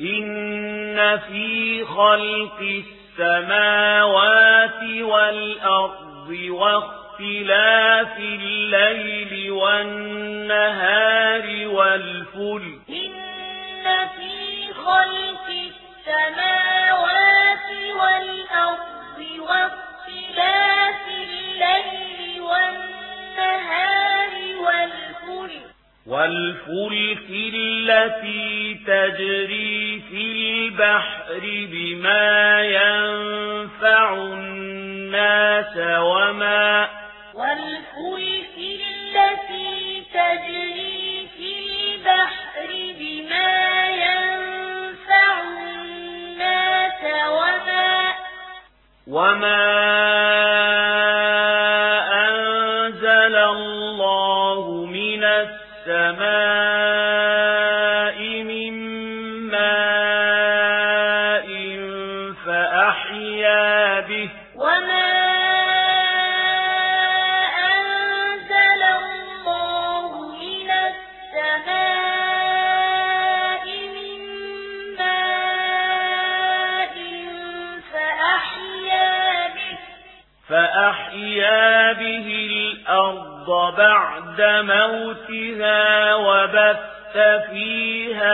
إن في خلق السماوات والأرض واختلاف الليل والنهار والفلك إن في والفلك التي تجري في البحر بما ينفع الناس وما والفلك التي تجري في البحر بما ينفع الناس وما وما ماء فأحيا به وما أنزل الله من السماء من ماء فأحيا به فأحيا به الأرض بعد موتها وبث فيها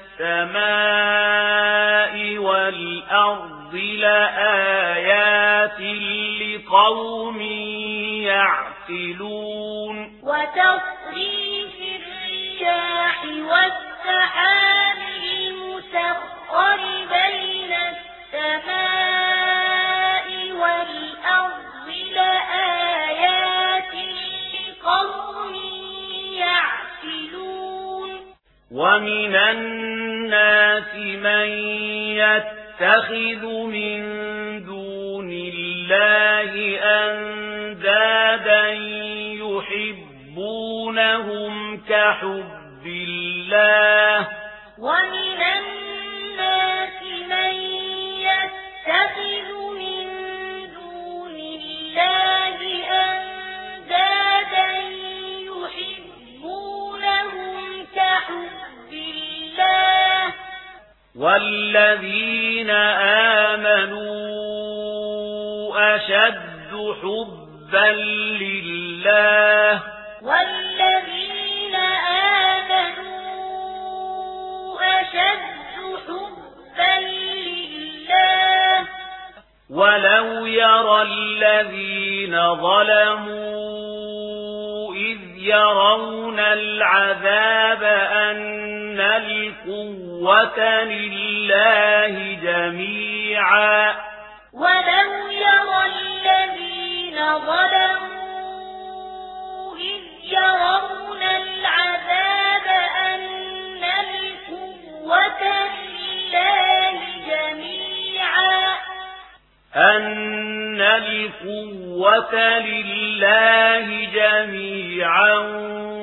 السماء والأرض لآيات لقوم يعقلون وتصريف الرياح والسحاب المسخر بين السماء والأرض لآيات لقوم يعقلون ومن الناس من يتخذ من دون الله أندادا يحبونهم كحب الله ومن والذين آمنوا أشد حبا لله والذين آمنوا أشد حبا لله ولو يرى الذين ظلموا يرون العذاب أن القوة لله جميعا. وَلَمْ يرى القوة لله جميعا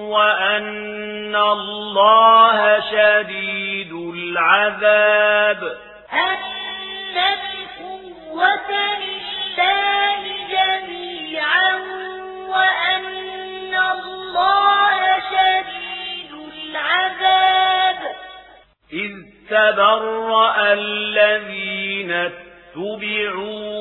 وأن الله شديد العذاب أن القوة لله جميعا وأن الله شديد العذاب إذ تبرأ الذين اتبعوا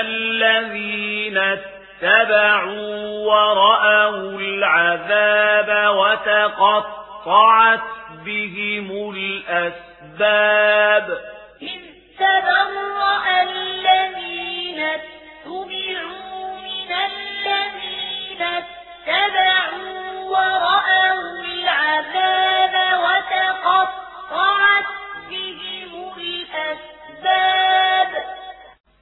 الذين اتبعوا ورأوا العذاب وتقطعت بهم الأسباب. إذ تبرأ الذين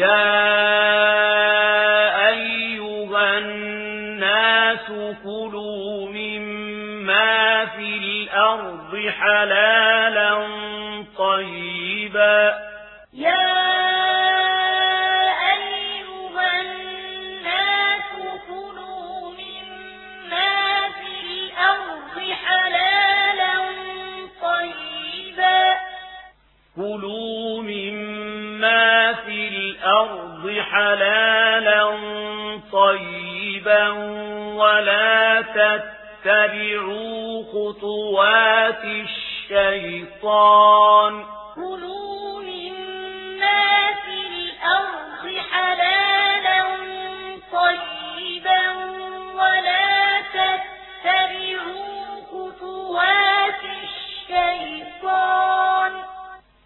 يا أيها الناس كلوا مما في الأرض حلالا طيبا حلالا طيبا ولا تتبعوا خطوات الشيطان كلوا مما في الأرض حلالا طيبا ولا تتبعوا خطوات الشيطان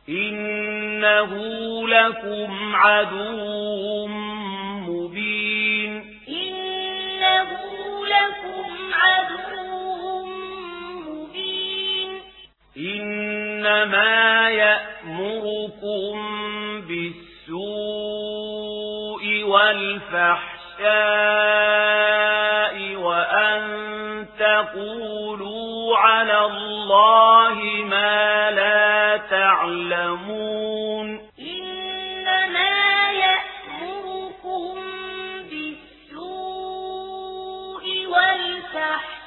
إن إنه لكم عدو مبين إنه لكم عدو مبين إنما يأمركم بالسوء والفحشاء وأن تقولوا على الله يأمركم بالسوء والفحشاء